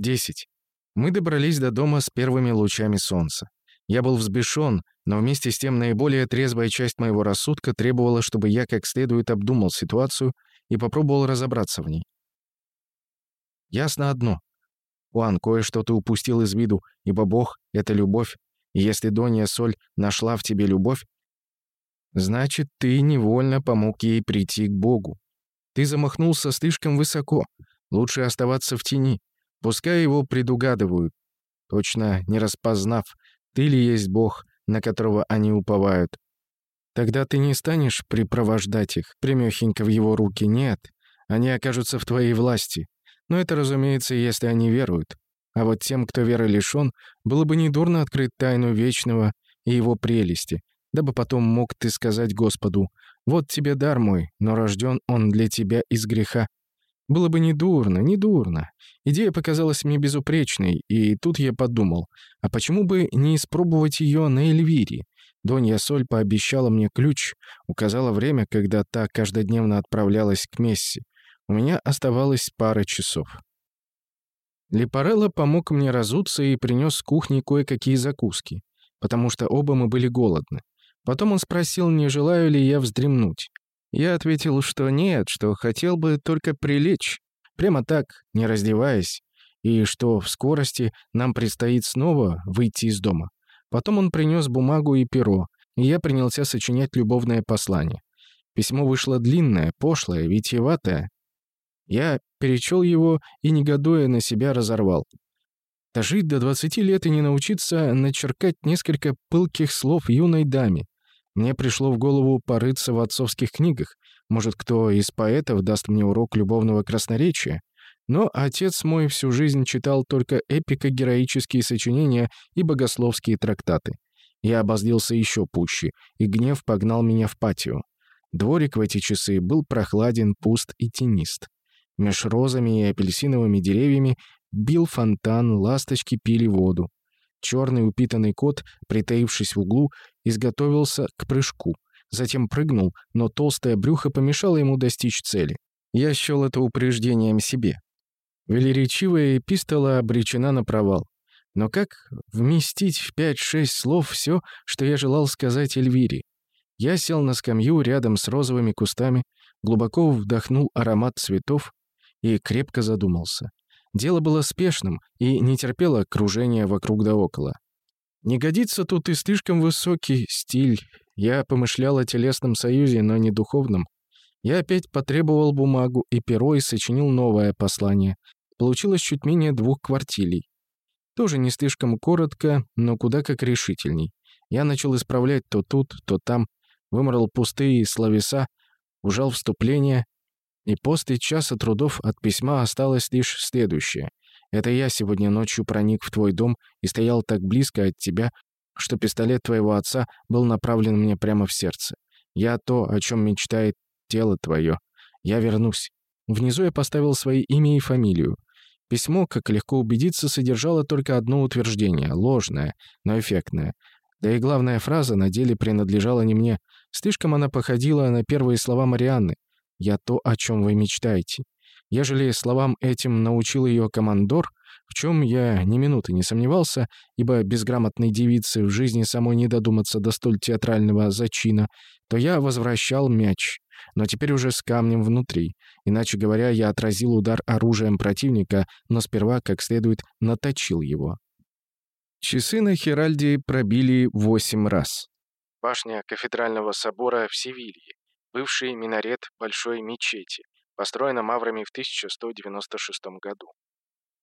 10. Мы добрались до дома с первыми лучами солнца. Я был взбешен, но вместе с тем наиболее трезвая часть моего рассудка требовала, чтобы я как следует обдумал ситуацию и попробовал разобраться в ней. Ясно одно. Хуан, кое-что ты упустил из виду, ибо Бог — это любовь, и если Донья Соль нашла в тебе любовь, значит, ты невольно помог ей прийти к Богу. Ты замахнулся слишком высоко. Лучше оставаться в тени. Пускай его предугадывают, точно не распознав, ты ли есть Бог, на которого они уповают. Тогда ты не станешь припровождать их, примёхенько в его руки, нет. Они окажутся в твоей власти. Но это, разумеется, если они веруют. А вот тем, кто веры лишён, было бы недурно открыть тайну Вечного и его прелести, дабы потом мог ты сказать Господу, «Вот тебе дар мой, но рожден он для тебя из греха, было бы недурно, недурно. Идея показалась мне безупречной, и тут я подумал, а почему бы не испробовать ее на Эльвире? Донья Соль пообещала мне ключ, указала время, когда та каждодневно отправлялась к Месси. У меня оставалось пара часов. Лепарелло помог мне разуться и принес с кухни кое-какие закуски, потому что оба мы были голодны. Потом он спросил, не желаю ли я вздремнуть. Я ответил, что нет, что хотел бы только прилечь, прямо так, не раздеваясь, и что в скорости нам предстоит снова выйти из дома. Потом он принес бумагу и перо, и я принялся сочинять любовное послание. Письмо вышло длинное, пошлое, витиеватое. Я перечел его и, негодуя на себя, разорвал. Дожить до 20 лет и не научиться начеркать несколько пылких слов юной даме. Мне пришло в голову порыться в отцовских книгах. Может, кто из поэтов даст мне урок любовного красноречия? Но отец мой всю жизнь читал только эпико-героические сочинения и богословские трактаты. Я обозлился еще пуще, и гнев погнал меня в патио. Дворик в эти часы был прохладен, пуст и тенист. Меж розами и апельсиновыми деревьями бил фонтан, ласточки пили воду. Черный упитанный кот, притаившись в углу, изготовился к прыжку. Затем прыгнул, но толстое брюхо помешало ему достичь цели. Я счел это упреждением себе. Велеречивая эпистола обречена на провал. Но как вместить в пять-шесть слов все, что я желал сказать Эльвире? Я сел на скамью рядом с розовыми кустами, глубоко вдохнул аромат цветов и крепко задумался. Дело было спешным и не терпело кружения вокруг да около. Не годится тут и слишком высокий стиль. Я помышлял о телесном союзе, но не духовном. Я опять потребовал бумагу и перо и сочинил новое послание. Получилось чуть менее двух квартилей. Тоже не слишком коротко, но куда как решительней. Я начал исправлять то тут, то там, вымрал пустые словеса, ужал вступление, и после часа трудов от письма осталось лишь следующее. Это я сегодня ночью проник в твой дом и стоял так близко от тебя, что пистолет твоего отца был направлен мне прямо в сердце. Я то, о чем мечтает тело твое. Я вернусь. Внизу я поставил свои имя и фамилию. Письмо, как легко убедиться, содержало только одно утверждение, ложное, но эффектное. Да и главная фраза на деле принадлежала не мне. Слишком она походила на первые слова Марианны. «Я то, о чем вы мечтаете». Ежели словам этим научил ее командор, в чем я ни минуты не сомневался, ибо безграмотной девице в жизни самой не додуматься до столь театрального зачина, то я возвращал мяч, но теперь уже с камнем внутри. Иначе говоря, я отразил удар оружием противника, но сперва, как следует, наточил его. Часы на Хиральде пробили восемь раз. Башня кафедрального собора в Севилье, бывший минарет большой мечети, построена маврами в 1196 году.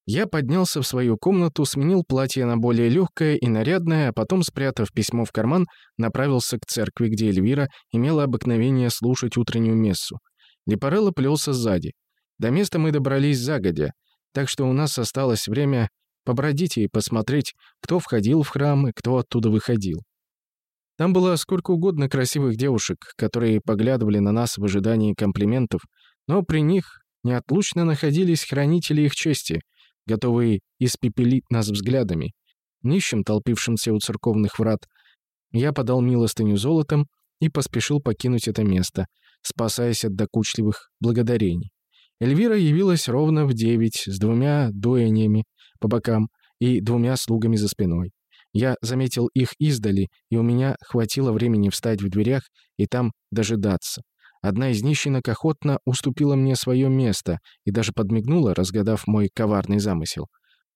Я поднялся в свою комнату, сменил платье на более легкое и нарядное, а потом, спрятав письмо в карман, направился к церкви, где Эльвира имела обыкновение слушать утреннюю мессу. Лепарелло плелся сзади. До места мы добрались загодя, так что у нас осталось время побродить и посмотреть, кто входил в храм и кто оттуда выходил. Там было сколько угодно красивых девушек, которые поглядывали на нас в ожидании комплиментов, но при них неотлучно находились хранители их чести, готовые испепелить нас взглядами. Нищим, толпившимся у церковных врат, я подал милостыню золотом и поспешил покинуть это место, спасаясь от докучливых благодарений. Эльвира явилась ровно в девять с двумя дояниями, по бокам и двумя слугами за спиной. Я заметил их издали, и у меня хватило времени встать в дверях и там дожидаться. Одна из нищенок охотно уступила мне свое место и даже подмигнула, разгадав мой коварный замысел.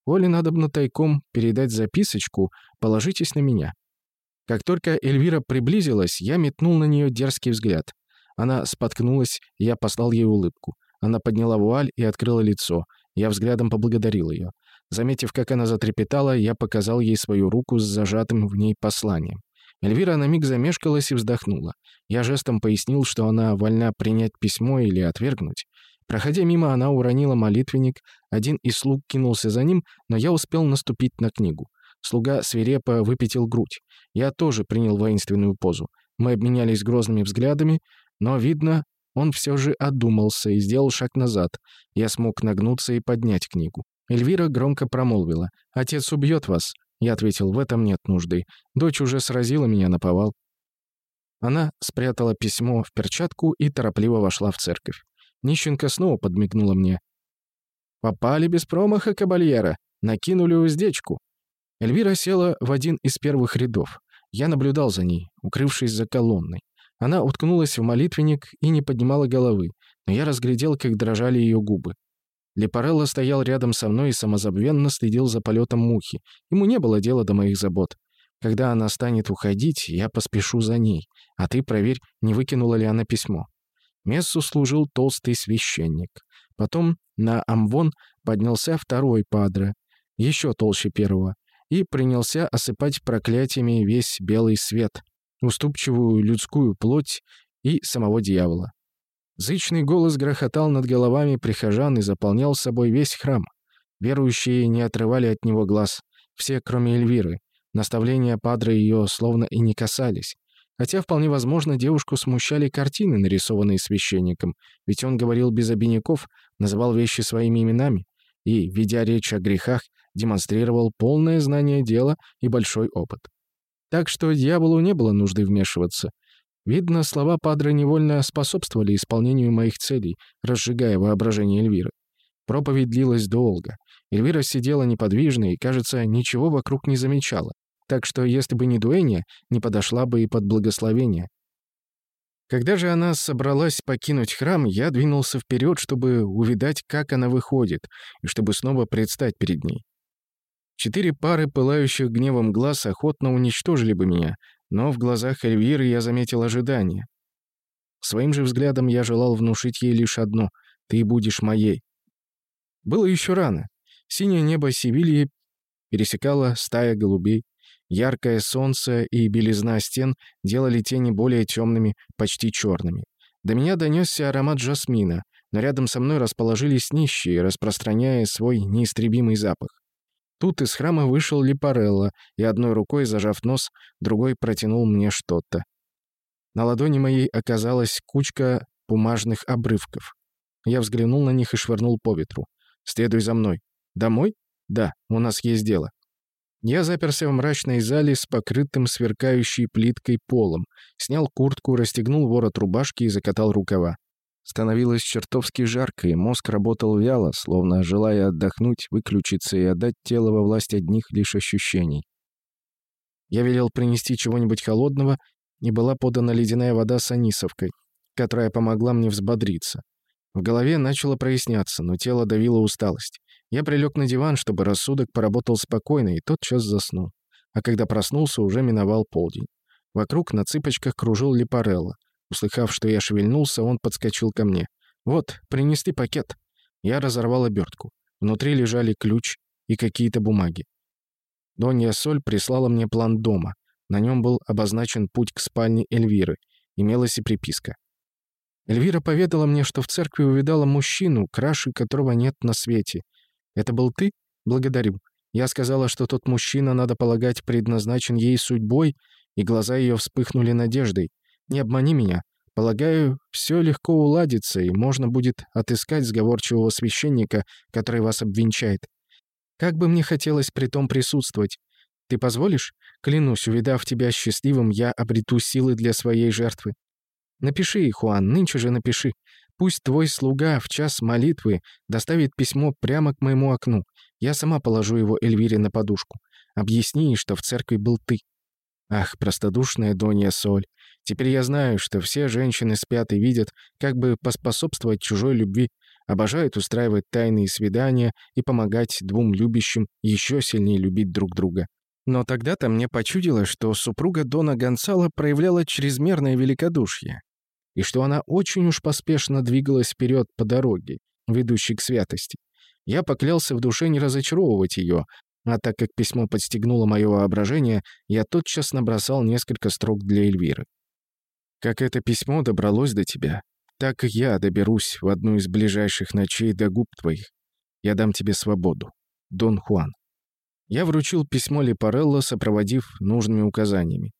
«Коли надобно тайком передать записочку, положитесь на меня». Как только Эльвира приблизилась, я метнул на нее дерзкий взгляд. Она споткнулась, я послал ей улыбку. Она подняла вуаль и открыла лицо. Я взглядом поблагодарил ее. Заметив, как она затрепетала, я показал ей свою руку с зажатым в ней посланием. Эльвира на миг замешкалась и вздохнула. Я жестом пояснил, что она вольна принять письмо или отвергнуть. Проходя мимо, она уронила молитвенник, один из слуг кинулся за ним, но я успел наступить на книгу. Слуга свирепо выпятил грудь. Я тоже принял воинственную позу. Мы обменялись грозными взглядами, но, видно, он все же одумался и сделал шаг назад. Я смог нагнуться и поднять книгу. Эльвира громко промолвила. «Отец убьет вас. Я ответил, в этом нет нужды. Дочь уже сразила меня на повал. Она спрятала письмо в перчатку и торопливо вошла в церковь. Нищенка снова подмигнула мне. «Попали без промаха, кабальера. Накинули уздечку». Эльвира села в один из первых рядов. Я наблюдал за ней, укрывшись за колонной. Она уткнулась в молитвенник и не поднимала головы, но я разглядел, как дрожали ее губы. Лепарелло стоял рядом со мной и самозабвенно следил за полетом мухи. Ему не было дела до моих забот. Когда она станет уходить, я поспешу за ней, а ты проверь, не выкинула ли она письмо. Мессу служил толстый священник. Потом на Амвон поднялся второй падре, еще толще первого, и принялся осыпать проклятиями весь белый свет, уступчивую людскую плоть и самого дьявола. Зычный голос грохотал над головами прихожан и заполнял собой весь храм. Верующие не отрывали от него глаз. Все, кроме Эльвиры. Наставления Падре ее словно и не касались. Хотя, вполне возможно, девушку смущали картины, нарисованные священником, ведь он говорил без обиняков, называл вещи своими именами и, ведя речь о грехах, демонстрировал полное знание дела и большой опыт. Так что дьяволу не было нужды вмешиваться. Видно, слова Падре невольно способствовали исполнению моих целей, разжигая воображение Эльвиры. Проповедь длилась долго. Эльвира сидела неподвижно и, кажется, ничего вокруг не замечала. Так что, если бы не Дуэния, не подошла бы и под благословение. Когда же она собралась покинуть храм, я двинулся вперед, чтобы увидать, как она выходит, и чтобы снова предстать перед ней. Четыре пары пылающих гневом глаз охотно уничтожили бы меня, но в глазах Эльвиры я заметил ожидание. Своим же взглядом я желал внушить ей лишь одно — «ты будешь моей». Было еще рано. Синее небо Севильи пересекала стая голубей. Яркое солнце и белизна стен делали тени более темными, почти черными. До меня донесся аромат жасмина, но рядом со мной расположились нищие, распространяя свой неистребимый запах. Тут из храма вышел Липарелло и одной рукой, зажав нос, другой протянул мне что-то. На ладони моей оказалась кучка бумажных обрывков. Я взглянул на них и швырнул по ветру. «Следуй за мной». «Домой?» «Да, у нас есть дело». Я заперся в мрачной зале с покрытым сверкающей плиткой полом, снял куртку, расстегнул ворот рубашки и закатал рукава. Становилось чертовски жарко, и мозг работал вяло, словно желая отдохнуть, выключиться и отдать тело во власть одних лишь ощущений. Я велел принести чего-нибудь холодного, и была подана ледяная вода с анисовкой, которая помогла мне взбодриться. В голове начало проясняться, но тело давило усталость. Я прилег на диван, чтобы рассудок поработал спокойно, и тотчас заснул. А когда проснулся, уже миновал полдень. Вокруг на цыпочках кружил Липарелло. Услыхав, что я шевельнулся, он подскочил ко мне. «Вот, принесли пакет». Я разорвал обертку. Внутри лежали ключ и какие-то бумаги. Донья Соль прислала мне план дома. На нем был обозначен путь к спальне Эльвиры. Имелась и приписка. Эльвира поведала мне, что в церкви увидала мужчину, краши которого нет на свете. «Это был ты? Благодарю. Я сказала, что тот мужчина, надо полагать, предназначен ей судьбой, и глаза ее вспыхнули надеждой. Не обмани меня. Полагаю, все легко уладится, и можно будет отыскать сговорчивого священника, который вас обвенчает. Как бы мне хотелось при том присутствовать. Ты позволишь? Клянусь, увидав тебя счастливым, я обрету силы для своей жертвы. Напиши, Хуан, нынче же напиши. Пусть твой слуга в час молитвы доставит письмо прямо к моему окну. Я сама положу его Эльвире на подушку. Объясни, что в церкви был ты. Ах, простодушная Донья Соль. Теперь я знаю, что все женщины спят и видят, как бы поспособствовать чужой любви, обожают устраивать тайные свидания и помогать двум любящим еще сильнее любить друг друга. Но тогда-то мне почудилось, что супруга Дона Гонсала проявляла чрезмерное великодушие, и что она очень уж поспешно двигалась вперед по дороге, ведущей к святости. Я поклялся в душе не разочаровывать ее, а так как письмо подстегнуло мое воображение, я тотчас набросал несколько строк для Эльвиры. «Как это письмо добралось до тебя, так и я доберусь в одну из ближайших ночей до губ твоих. Я дам тебе свободу. Дон Хуан». Я вручил письмо Лепарелло, сопроводив нужными указаниями.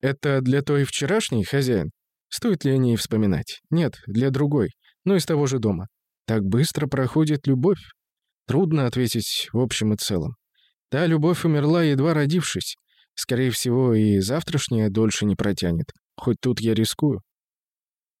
«Это для той вчерашней, хозяин? Стоит ли о ней вспоминать? Нет, для другой, но из того же дома. Так быстро проходит любовь? Трудно ответить в общем и целом. Та любовь умерла, едва родившись. Скорее всего, и завтрашняя дольше не протянет. Хоть тут я рискую.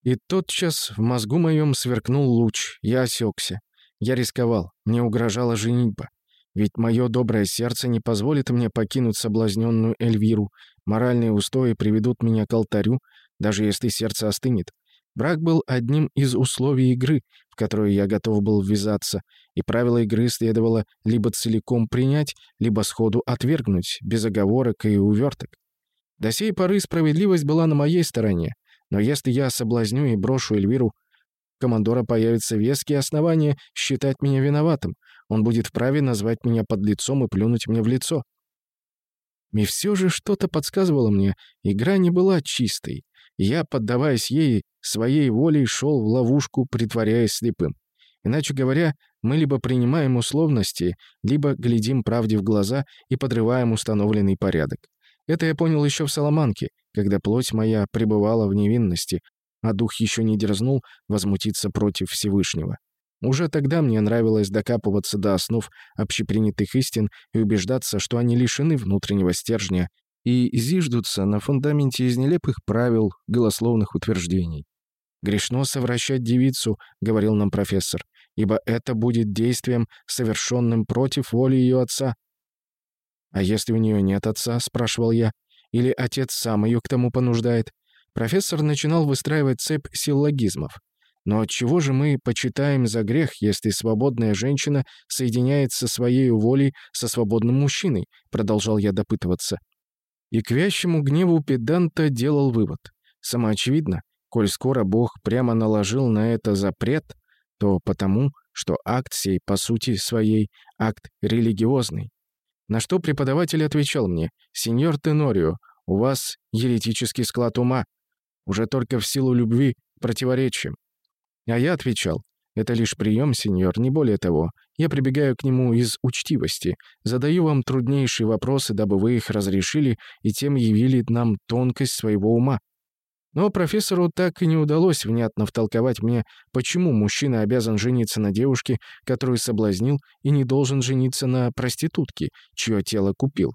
И тотчас в мозгу моем сверкнул луч. Я осекся. Я рисковал. Мне угрожала женитьба. Ведь мое доброе сердце не позволит мне покинуть соблазненную Эльвиру. Моральные устои приведут меня к алтарю, даже если сердце остынет. Брак был одним из условий игры, в которую я готов был ввязаться, и правила игры следовало либо целиком принять, либо сходу отвергнуть, без оговорок и уверток. До сей поры справедливость была на моей стороне, но если я соблазню и брошу Эльвиру, командора появятся веские основания считать меня виноватым. Он будет вправе назвать меня подлецом и плюнуть мне в лицо. И все же что-то подсказывало мне, игра не была чистой. Я, поддаваясь ей, своей волей шел в ловушку, притворяясь слепым. Иначе говоря, мы либо принимаем условности, либо глядим правде в глаза и подрываем установленный порядок. Это я понял еще в Соломанке, когда плоть моя пребывала в невинности, а дух еще не дерзнул возмутиться против Всевышнего. Уже тогда мне нравилось докапываться до основ общепринятых истин и убеждаться, что они лишены внутреннего стержня и зиждутся на фундаменте из нелепых правил, голословных утверждений. «Грешно совращать девицу», — говорил нам профессор, «ибо это будет действием, совершенным против воли ее отца». «А если у нее нет отца?» — спрашивал я. «Или отец сам ее к тому понуждает?» Профессор начинал выстраивать цепь силлогизмов. Но от чего же мы почитаем за грех, если свободная женщина соединяется своей волей со свободным мужчиной? Продолжал я допытываться. И к вящему гневу педанта делал вывод. Самоочевидно, коль скоро Бог прямо наложил на это запрет, то потому, что акт сей, по сути своей, акт религиозный. На что преподаватель отвечал мне, «Сеньор Тенорио, у вас еретический склад ума, уже только в силу любви противоречием». А я отвечал, это лишь прием, сеньор, не более того. Я прибегаю к нему из учтивости, задаю вам труднейшие вопросы, дабы вы их разрешили и тем явили нам тонкость своего ума. Но профессору так и не удалось внятно втолковать мне, почему мужчина обязан жениться на девушке, которую соблазнил, и не должен жениться на проститутке, чье тело купил.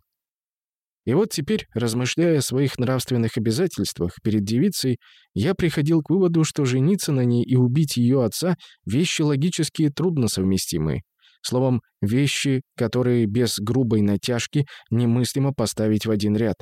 И вот теперь, размышляя о своих нравственных обязательствах перед девицей, я приходил к выводу, что жениться на ней и убить ее отца — вещи логически трудно совместимые. Словом, вещи, которые без грубой натяжки немыслимо поставить в один ряд.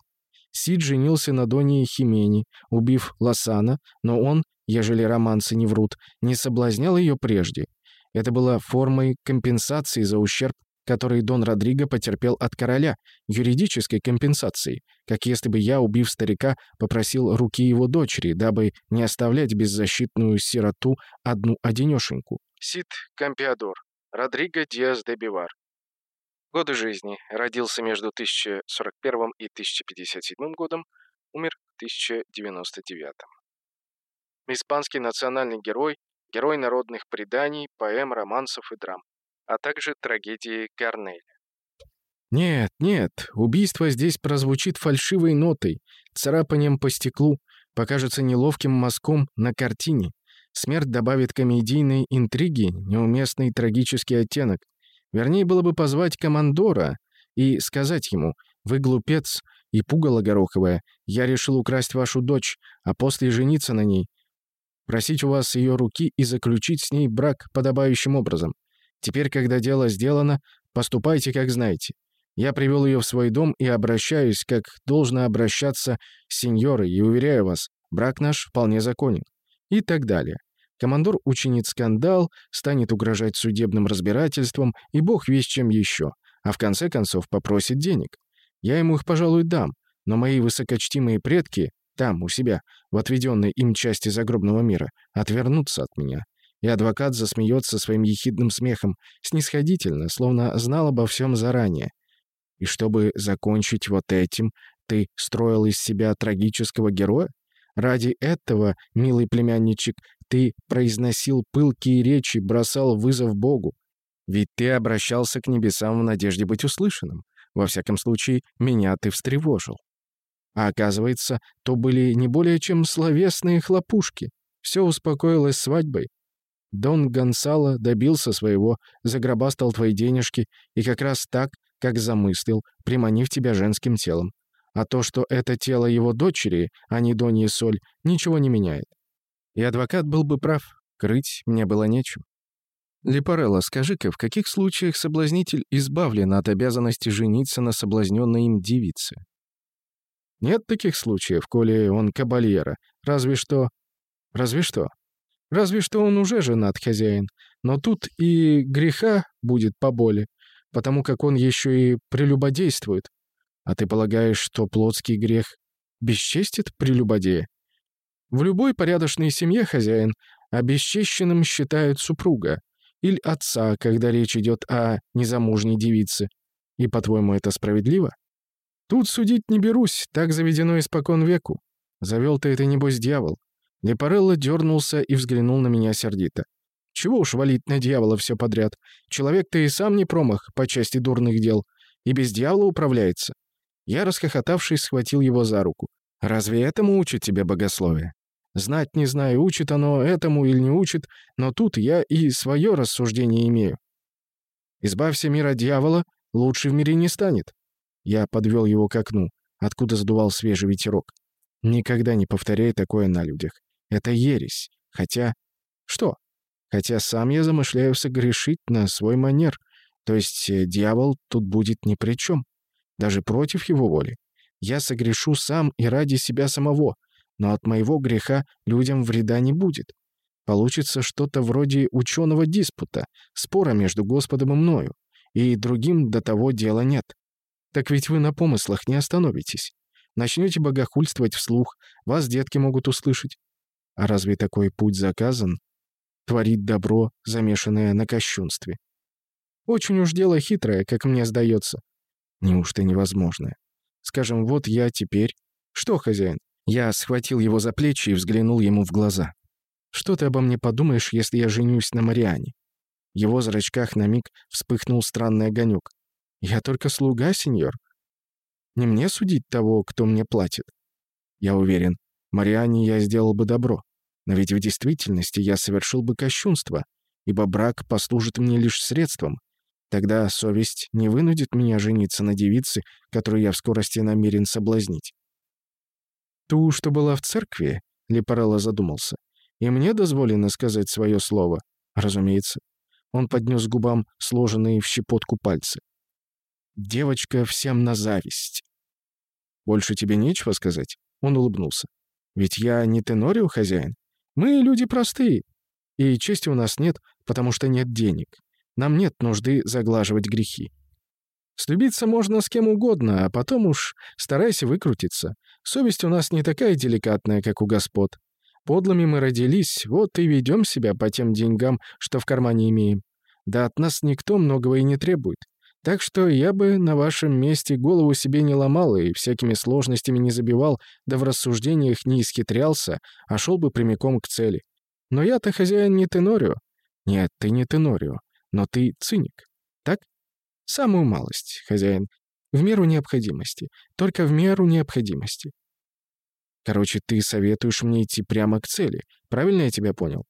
Сид женился на Доне Химени, убив Лосана, но он, ежели романсы не врут, не соблазнял ее прежде. Это было формой компенсации за ущерб, который Дон Родриго потерпел от короля, юридической компенсации, как если бы я, убив старика, попросил руки его дочери, дабы не оставлять беззащитную сироту одну-одинешеньку. Сид Кампиадор. Родриго Диас де Бивар. Годы жизни. Родился между 1041 и 1057 годом, умер в 1099. Испанский национальный герой, герой народных преданий, поэм, романсов и драм а также трагедии Гарнеля. Нет, нет, убийство здесь прозвучит фальшивой нотой, царапанием по стеклу, покажется неловким мазком на картине. Смерть добавит комедийной интриги, неуместный трагический оттенок. Вернее, было бы позвать командора и сказать ему «Вы глупец и пугало гороховое, я решил украсть вашу дочь, а после жениться на ней. просить у вас ее руки и заключить с ней брак подобающим образом. Теперь, когда дело сделано, поступайте, как знаете. Я привел ее в свой дом и обращаюсь, как должно обращаться с сеньорой, и уверяю вас, брак наш вполне законен. И так далее. Командор учинит скандал, станет угрожать судебным разбирательством и бог весь чем еще, а в конце концов попросит денег. Я ему их, пожалуй, дам, но мои высокочтимые предки там, у себя, в отведенной им части загробного мира, отвернутся от меня. И адвокат засмеется своим ехидным смехом, снисходительно, словно знал обо всем заранее. И чтобы закончить вот этим, ты строил из себя трагического героя? Ради этого, милый племянничек, ты произносил пылкие речи, бросал вызов Богу. Ведь ты обращался к небесам в надежде быть услышанным. Во всяком случае, меня ты встревожил. А оказывается, то были не более чем словесные хлопушки. Все успокоилось свадьбой. Дон Гонсало добился своего, загробастал твои денежки, и как раз так, как замыслил, приманив тебя женским телом. А то, что это тело его дочери, а не Донья Соль, ничего не меняет. И адвокат был бы прав, крыть мне было нечем. Лепарелло, скажи-ка, в каких случаях соблазнитель избавлен от обязанности жениться на соблазненной им девице? Нет таких случаев, коли он кабальера. Разве что... Разве что. Разве что он уже женат, хозяин. Но тут и греха будет поболе, потому как он еще и прелюбодействует. А ты полагаешь, что плотский грех бесчестит прелюбодея? В любой порядочной семье хозяин обесчещенным считают супруга или отца, когда речь идет о незамужней девице. И, по-твоему, это справедливо? Тут судить не берусь, так заведено испокон веку. Завел ты это, небось, дьявол. Лепарелло дернулся и взглянул на меня сердито. Чего уж валить на дьявола все подряд? Человек-то и сам не промах по части дурных дел. И без дьявола управляется. Я, расхохотавшись, схватил его за руку. «Разве этому учит тебя богословие?» Знать не знаю, учит оно этому или не учит, но тут я и свое рассуждение имею. Избавься мир от дьявола, лучше в мире не станет. Я подвел его к окну, откуда задувал свежий ветерок. Никогда не повторяй такое на людях. Это ересь. Хотя... Что? Хотя сам я замышляю согрешить на свой манер. То есть э, дьявол тут будет ни при чем. Даже против его воли. Я согрешу сам и ради себя самого но от моего греха людям вреда не будет. Получится что-то вроде ученого диспута, спора между Господом и мною, и другим до того дела нет. Так ведь вы на помыслах не остановитесь. Начнете богохульствовать вслух, вас детки могут услышать. А разве такой путь заказан? Творить добро, замешанное на кощунстве. Очень уж дело хитрое, как мне сдается. Неужто невозможное? Скажем, вот я теперь... Что, хозяин? Я схватил его за плечи и взглянул ему в глаза. «Что ты обо мне подумаешь, если я женюсь на Мариане?» В его зрачках на миг вспыхнул странный огонек. «Я только слуга, сеньор. Не мне судить того, кто мне платит. Я уверен, Мариане я сделал бы добро. Но ведь в действительности я совершил бы кощунство, ибо брак послужит мне лишь средством. Тогда совесть не вынудит меня жениться на девице, которую я в скорости намерен соблазнить. «Ту, что была в церкви?» — Лепарелло задумался. «И мне дозволено сказать свое слово?» «Разумеется». Он поднес к губам сложенные в щепотку пальцы. «Девочка всем на зависть». «Больше тебе нечего сказать?» Он улыбнулся. «Ведь я не Тенорио хозяин. Мы люди простые. И чести у нас нет, потому что нет денег. Нам нет нужды заглаживать грехи. Слюбиться можно с кем угодно, а потом уж старайся выкрутиться. Совесть у нас не такая деликатная, как у господ. Подлыми мы родились, вот и ведем себя по тем деньгам, что в кармане имеем. Да от нас никто многого и не требует. Так что я бы на вашем месте голову себе не ломал и всякими сложностями не забивал, да в рассуждениях не исхитрялся, а шел бы прямиком к цели. Но я-то хозяин не Тенорио. Нет, ты не Тенорио, но ты циник. Так? Самую малость, хозяин. В меру необходимости. Только в меру необходимости. Короче, ты советуешь мне идти прямо к цели. Правильно я тебя понял?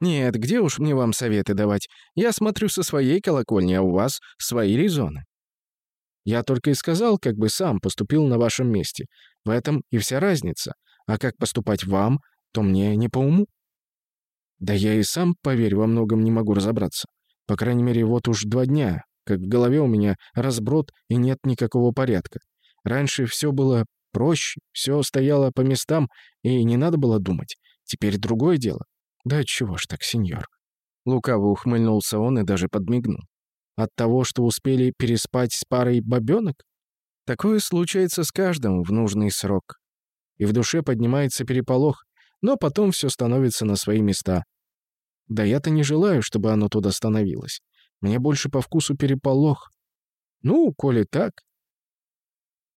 Нет, где уж мне вам советы давать? Я смотрю со своей колокольни, а у вас свои резоны. Я только и сказал, как бы сам поступил на вашем месте. В этом и вся разница. А как поступать вам, то мне не по уму. Да я и сам, поверь, во многом не могу разобраться. По крайней мере, вот уж два дня, как в голове у меня разброд и нет никакого порядка. Раньше все было проще, все стояло по местам, и не надо было думать. Теперь другое дело. Да чего ж так, сеньор? Лукаво ухмыльнулся он и даже подмигнул. От того, что успели переспать с парой бабёнок? Такое случается с каждым в нужный срок. И в душе поднимается переполох, но потом все становится на свои места. Да я-то не желаю, чтобы оно туда становилось. Мне больше по вкусу переполох. Ну, коли так,